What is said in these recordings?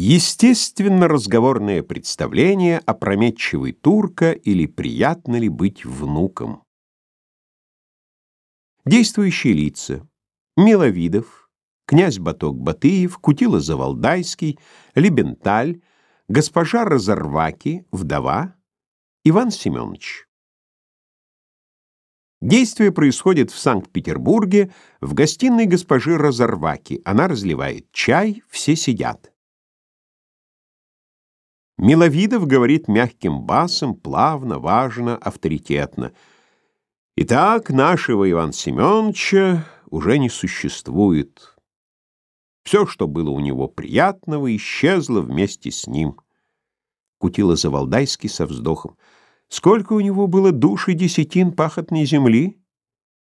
Естественно, разговорное представление опрометчивый турка или приятно ли быть внуком. Действующие лица. Миловидов, князь Баток-Батыев, Кутила Завалдайский, Лебенталь, госпожа Разорваки, вдова, Иван Семенович. Действие происходит в Санкт-Петербурге, в гостиной госпожи Разорваки. Она разливает чай, все сидят. Миловидов говорит мягким басом, плавно, важно, авторитетно. Итак, нашего Ивана Семеновича уже не существует. Все, что было у него приятного, исчезло вместе с ним. Кутила Завалдайский со вздохом. Сколько у него было душ и десятин пахотной земли?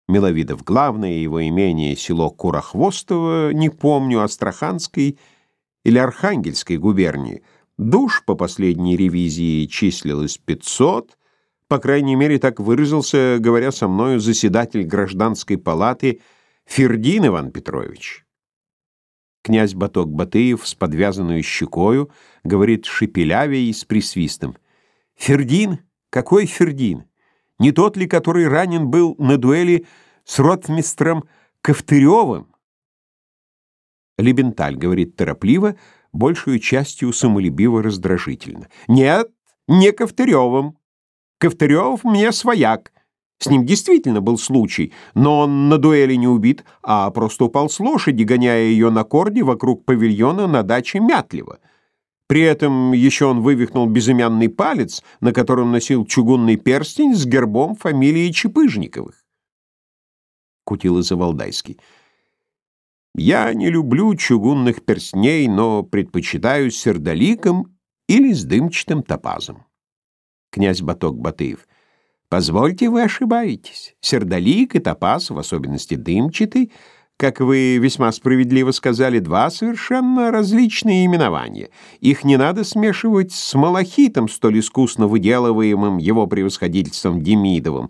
Миловидов, главное его имение, село Курохвостово, не помню, Астраханской или Архангельской губернии — Душ по последней ревизии числилось 500, по крайней мере, так выразился, говоря со мною, заседатель гражданской палаты Фердин Иван Петрович. Князь Баток Батыев с подвязанную щекою говорит шепелявее и с присвистом. «Фердин? Какой Фердин? Не тот ли, который ранен был на дуэли с ротмистром Ковтыревым?» Лебенталь говорит торопливо, — большую частью самолюбиво-раздражительно. «Нет, не Ковтыревым. Ковтырев мне свояк. С ним действительно был случай, но он на дуэли не убит, а просто упал с лошади, гоняя ее на корде вокруг павильона на даче Мятлева. При этом еще он вывихнул безымянный палец, на котором носил чугунный перстень с гербом фамилии Чепыжниковых. Кутила Завалдайский. Я не люблю чугунных перстней, но предпочитаю сердоликом или с дымчатым топазом. Князь Баток Батыев. Позвольте, вы ошибаетесь. Сердолик и топаз, в особенности дымчатый, как вы весьма справедливо сказали, два совершенно различные именования. Их не надо смешивать с малахитом, столь искусно выделываемым его превосходительством Демидовым,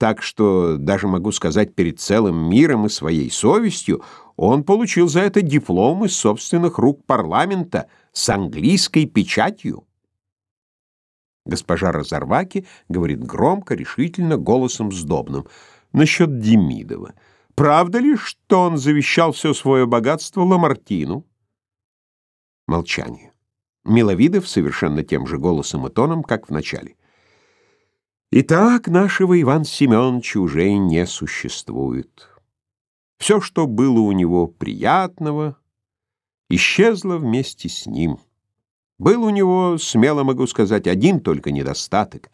так что даже могу сказать перед целым миром и своей совестью, он получил за это диплом из собственных рук парламента с английской печатью. Госпожа Разорваки говорит громко, решительно, голосом сдобным. Насчет Демидова. Правда ли, что он завещал все свое богатство Ламартину? Молчание. Миловидов совершенно тем же голосом и тоном, как в начале. Итак, нашего Ивана Семеновича уже не существует. Все, что было у него приятного, исчезло вместе с ним. Был у него, смело могу сказать, один только недостаток.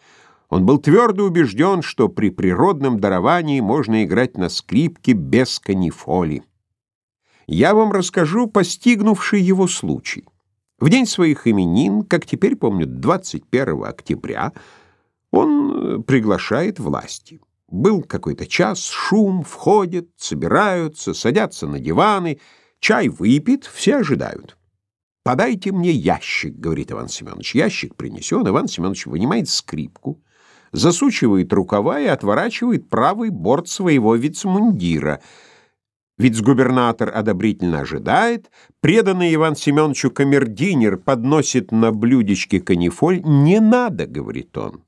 Он был твердо убежден, что при природном даровании можно играть на скрипке без канифоли. Я вам расскажу постигнувший его случай. В день своих именин, как теперь помню, 21 октября, он э, приглашает власти. Был какой-то час, шум, входят, собираются, садятся на диваны, чай выпит, все ожидают. «Подайте мне ящик», — говорит Иван Семенович. Ящик принесен, Иван Семенович вынимает скрипку, засучивает рукава и отворачивает правый борт своего вицмундира. Вицгубернатор одобрительно ожидает, преданный Иван Семеновичу камердинер подносит на блюдечке канифоль. «Не надо», — говорит он.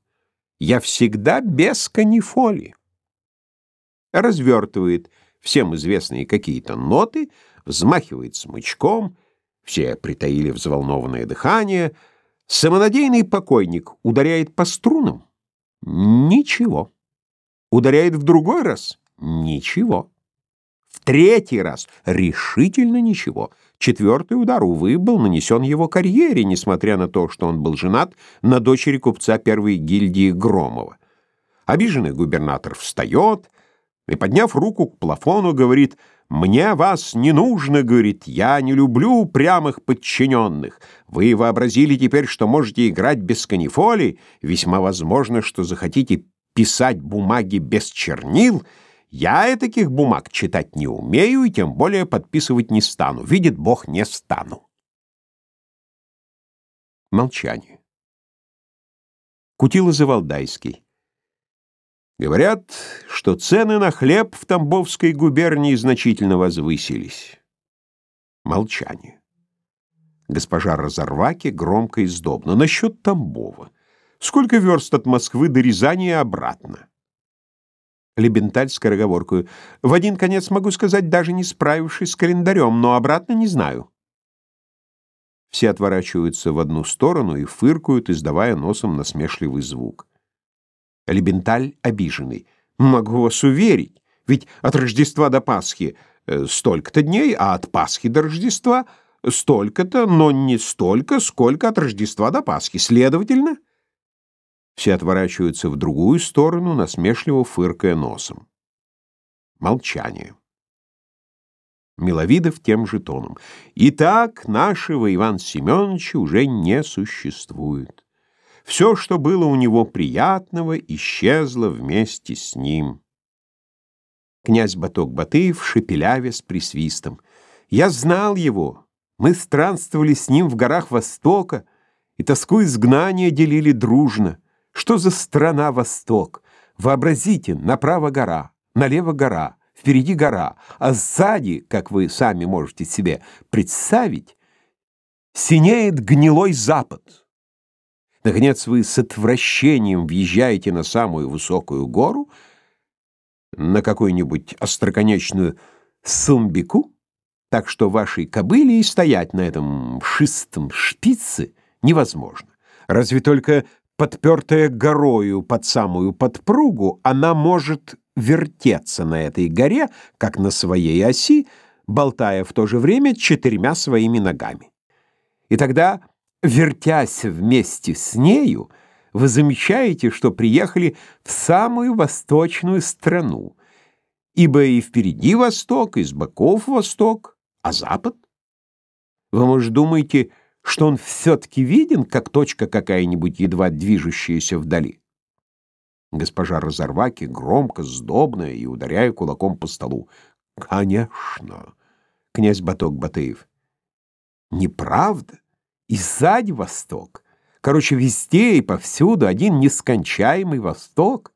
Я всегда без канифоли. Развертывает всем известные какие-то ноты, взмахивает смычком, все притаили взволнованное дыхание. Самонадеянный покойник ударяет по струнам. Ничего. Ударяет в другой раз. Ничего. Третий раз решительно ничего. Четвертый удар, увы, был нанесен его карьере, несмотря на то, что он был женат на дочери купца первой гильдии Громова. Обиженный губернатор встает и, подняв руку к плафону, говорит «Мне вас не нужно, — говорит, — я не люблю прямых подчиненных. Вы вообразили теперь, что можете играть без канифоли, весьма возможно, что захотите писать бумаги без чернил — я таких бумаг читать не умею и тем более подписывать не стану. Видит Бог, не стану. Молчание. Кутила Завалдайский. Говорят, что цены на хлеб в Тамбовской губернии значительно возвысились. Молчание. Госпожа Разорваки громко и сдобно. Насчет Тамбова. Сколько верст от Москвы до Рязани и обратно? Лебенталь скороговоркую. В один конец могу сказать, даже не справившись с календарем, но обратно не знаю. Все отворачиваются в одну сторону и фыркают, издавая носом насмешливый звук. Лебенталь обиженный. Могу вас уверить, ведь от Рождества до Пасхи э, столько-то дней, а от Пасхи до Рождества столько-то, но не столько, сколько от Рождества до Пасхи. Следовательно, все отворачиваются в другую сторону, насмешливо фыркая носом. Молчание. Миловидов тем же тоном. Итак, нашего Ивана Семеновича уже не существует. Все, что было у него приятного, исчезло вместе с ним. Князь Баток Батыев шепелявя с присвистом. Я знал его. Мы странствовали с ним в горах Востока, и тоску изгнания делили дружно. Что за страна Восток? Вообразите, направо гора, налево гора, впереди гора, а сзади, как вы сами можете себе представить, синеет гнилой запад. Наконец вы с отвращением въезжаете на самую высокую гору, на какую-нибудь остроконечную сумбику, так что вашей кобыле и стоять на этом шистом шпице невозможно. Разве только подпертая горою под самую подпругу, она может вертеться на этой горе, как на своей оси, болтая в то же время четырьмя своими ногами. И тогда, вертясь вместе с нею, вы замечаете, что приехали в самую восточную страну, ибо и впереди восток, и с боков восток, а запад? Вы, может, думаете, что он все-таки виден, как точка какая-нибудь едва движущаяся вдали. Госпожа Разорваки громко, сдобная и ударяя кулаком по столу. «Конечно!» — князь Баток Батыев. «Неправда? И сзади восток. Короче, везде и повсюду один нескончаемый восток».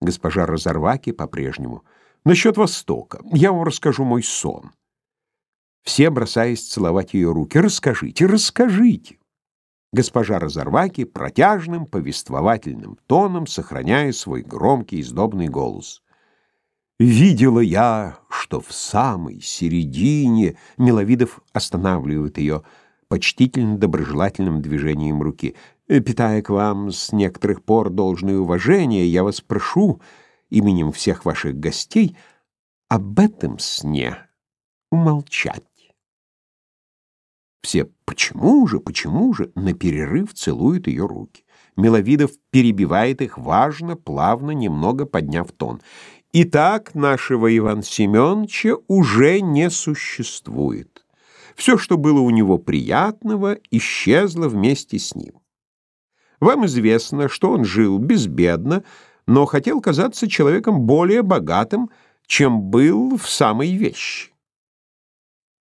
Госпожа Разорваки по-прежнему. «Насчет востока. Я вам расскажу мой сон» все бросаясь целовать ее руки. «Расскажите, расскажите!» Госпожа Разорваки протяжным повествовательным тоном, сохраняя свой громкий издобный голос. «Видела я, что в самой середине...» Миловидов останавливает ее почтительно доброжелательным движением руки. «Питая к вам с некоторых пор должное уважение, я вас прошу именем всех ваших гостей об этом сне умолчать». Все «почему же, почему же?» на перерыв целуют ее руки. Миловидов перебивает их важно, плавно, немного подняв тон. Итак, нашего Ивана Семеновича уже не существует. Все, что было у него приятного, исчезло вместе с ним. Вам известно, что он жил безбедно, но хотел казаться человеком более богатым, чем был в самой вещи.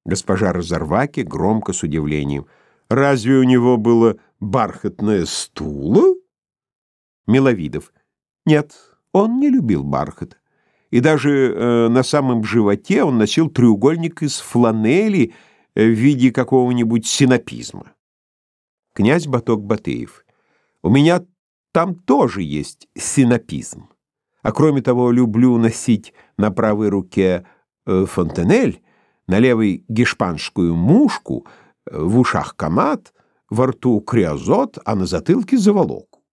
Госпожа Разорваки громко с удивлением. «Разве у него было бархатное стуло?» Миловидов. «Нет, он не любил бархат. И даже э, на самом животе он носил треугольник из фланели э, в виде какого-нибудь синопизма». Князь Баток Батыев. «У меня там тоже есть синопизм. А кроме того, люблю носить на правой руке э, фонтанель, на левой гешпанскую мушку, э, в ушах комат, во рту криозот, а на затылке заволоку.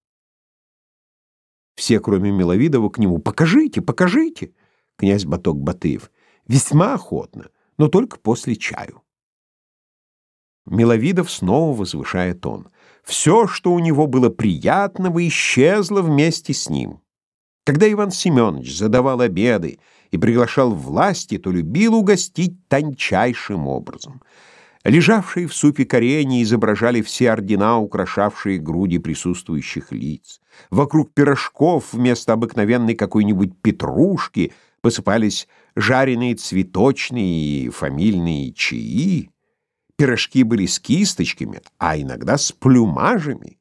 Все, кроме Миловидова, к нему «Покажите, покажите!» Князь Баток Батыев. Весьма охотно, но только после чаю. Миловидов снова возвышает тон. Все, что у него было приятного, исчезло вместе с ним. Когда Иван Семенович задавал обеды и приглашал власти, то любил угостить тончайшим образом. Лежавшие в супе корени изображали все ордена, украшавшие груди присутствующих лиц. Вокруг пирожков вместо обыкновенной какой-нибудь петрушки посыпались жареные цветочные и фамильные чаи. Пирожки были с кисточками, а иногда с плюмажами.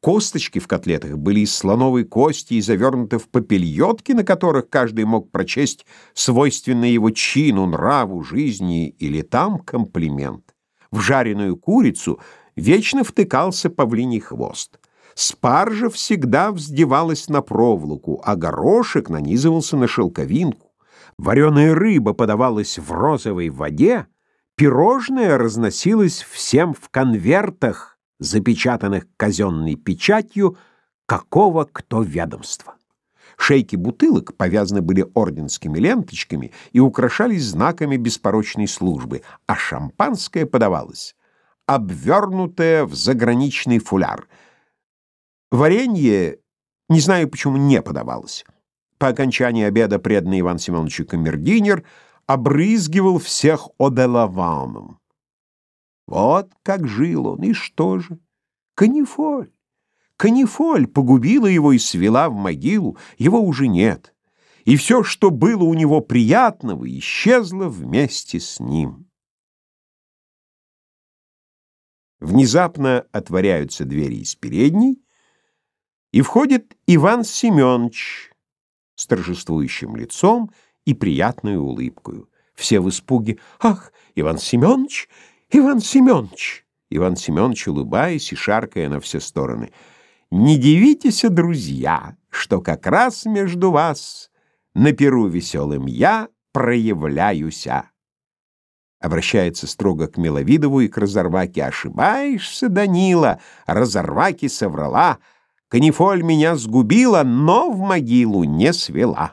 Косточки в котлетах были из слоновой кости и завернуты в попельотки, на которых каждый мог прочесть свойственный его чину, нраву, жизни или там комплимент. В жареную курицу вечно втыкался павлиний хвост. Спаржа всегда вздевалась на проволоку, а горошек нанизывался на шелковинку. Вареная рыба подавалась в розовой воде, пирожное разносилось всем в конвертах, запечатанных казенной печатью, какого кто ведомства. Шейки бутылок повязаны были орденскими ленточками и украшались знаками беспорочной службы, а шампанское подавалось, обвернутое в заграничный фуляр. Варенье, не знаю почему, не подавалось. По окончании обеда преданный Иван Семенович камердинер обрызгивал всех оделаваном. Вот как жил он, и что же? Канифоль. Канифоль погубила его и свела в могилу, его уже нет. И все, что было у него приятного, исчезло вместе с ним. Внезапно отворяются двери из передней, и входит Иван Семенович с торжествующим лицом и приятной улыбкой. Все в испуге «Ах, Иван Семенович! Иван Семенович!» Иван Семенович, улыбаясь и шаркая на все стороны — не дивитесь, друзья, что как раз между вас на перу веселым я проявляюся. Обращается строго к Миловидову и к Разорваке. Ошибаешься, Данила, Разорваки соврала. Канифоль меня сгубила, но в могилу не свела.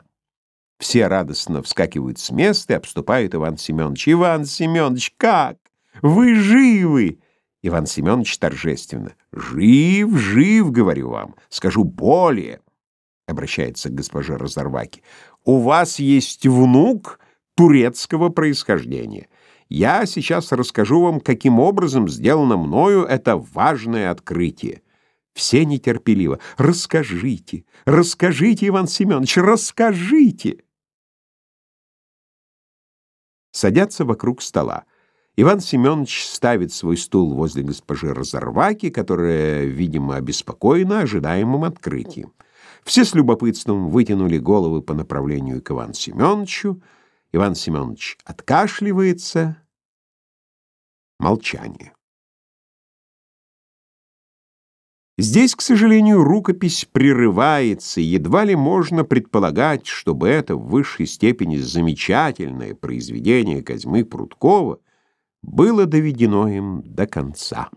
Все радостно вскакивают с места и обступают Иван Семенович. Иван Семенович, как? Вы живы? Иван Семенович торжественно. «Жив, жив, говорю вам. Скажу более». Обращается к госпоже Разорваки. «У вас есть внук турецкого происхождения. Я сейчас расскажу вам, каким образом сделано мною это важное открытие». Все нетерпеливо. «Расскажите, расскажите, Иван Семенович, расскажите!» Садятся вокруг стола. Иван Семенович ставит свой стул возле госпожи Разорваки, которая, видимо, обеспокоена ожидаемым открытием. Все с любопытством вытянули головы по направлению к Ивану Семеновичу. Иван Семенович откашливается. Молчание. Здесь, к сожалению, рукопись прерывается, едва ли можно предполагать, чтобы это в высшей степени замечательное произведение Козьмы Прудкова было доведено им до конца.